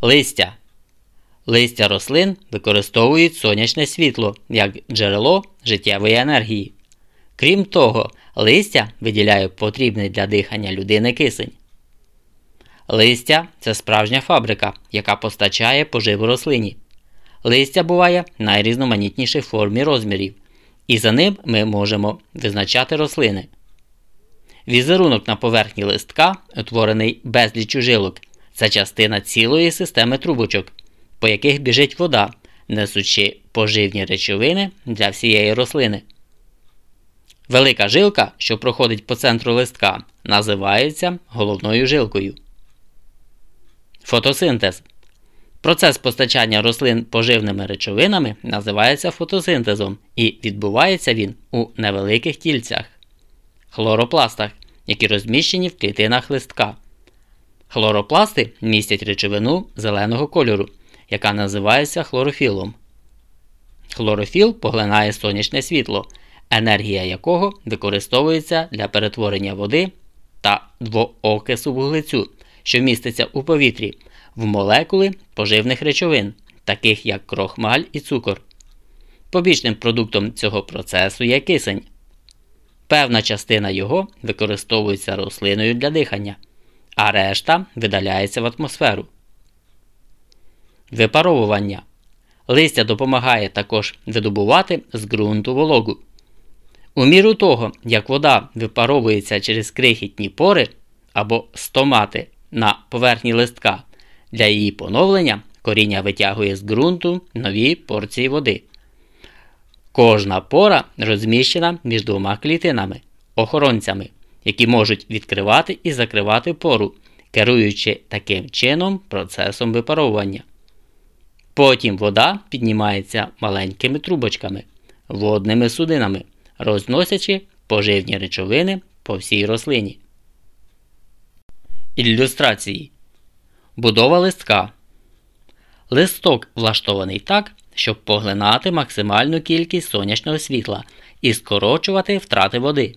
Листя. Листя рослин використовують сонячне світло як джерело життєвої енергії. Крім того, листя виділяє потрібний для дихання людини кисень. Листя це справжня фабрика, яка постачає поживу рослині. Листя буває найрізноманітніших форм і розмірів, і за ним ми можемо визначати рослини. Візерунок на поверхні листка, утворений безліч жилок, це частина цілої системи трубочок, по яких біжить вода, несучи поживні речовини для всієї рослини. Велика жилка, що проходить по центру листка, називається головною жилкою. Фотосинтез. Процес постачання рослин поживними речовинами називається фотосинтезом і відбувається він у невеликих тільцях хлоропластах, які розміщені в клітинах листка. Хлоропласти містять речовину зеленого кольору, яка називається хлорофілом. Хлорофіл поглинає сонячне світло, енергія якого використовується для перетворення води та двоокису вуглецю, що міститься у повітрі, в молекули поживних речовин, таких як крохмаль і цукор. Побічним продуктом цього процесу є кисень. Певна частина його використовується рослиною для дихання, а решта видаляється в атмосферу. Випаровування. Листя допомагає також видобувати з ґрунту вологу. У міру того, як вода випаровується через крихітні пори або стомати на поверхні листка, для її поновлення коріння витягує з ґрунту нові порції води. Кожна пора розміщена між двома клітинами, охоронцями, які можуть відкривати і закривати пору, керуючи таким чином процесом випаровування. Потім вода піднімається маленькими трубочками, водними судинами, розносячи поживні речовини по всій рослині. Ілюстрації Будова листка. Листок влаштований так, щоб поглинати максимальну кількість сонячного світла і скорочувати втрати води.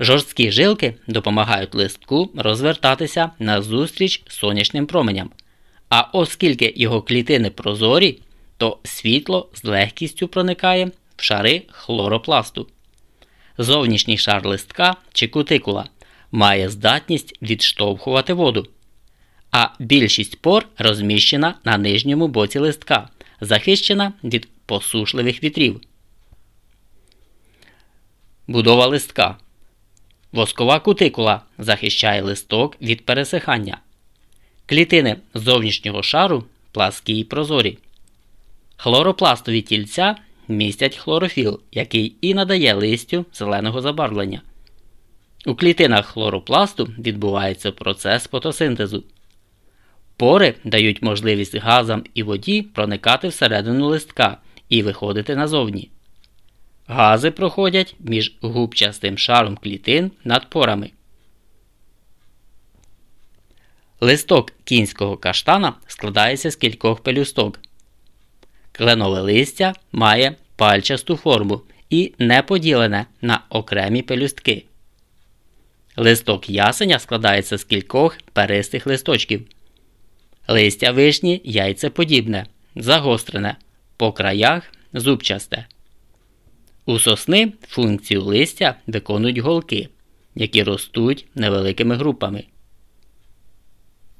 Жорсткі жилки допомагають листку розвертатися назустріч сонячним променям. А оскільки його клітини прозорі, то світло з легкістю проникає в шари хлоропласту. Зовнішній шар листка чи кутикула має здатність відштовхувати воду, а більшість пор розміщена на нижньому боці листка, захищена від посушливих вітрів. Будова листка. Воскова кутикула захищає листок від пересихання. Клітини зовнішнього шару пласкі й прозорі. Хлоропластові тільця містять хлорофіл, який і надає листю зеленого забарвлення. У клітинах хлоропласту відбувається процес фотосинтезу. Пори дають можливість газам і воді проникати всередину листка і виходити назовні. Гази проходять між губчастим шаром клітин над порами. Листок кінського каштана складається з кількох пелюсток. Кленове листя має пальчасту форму і не поділене на окремі пелюстки. Листок ясеня складається з кількох перистих листочків. Листя вишні яйцеподібне, загострене, по краях зубчасте. У сосни функцію листя виконують голки, які ростуть невеликими групами.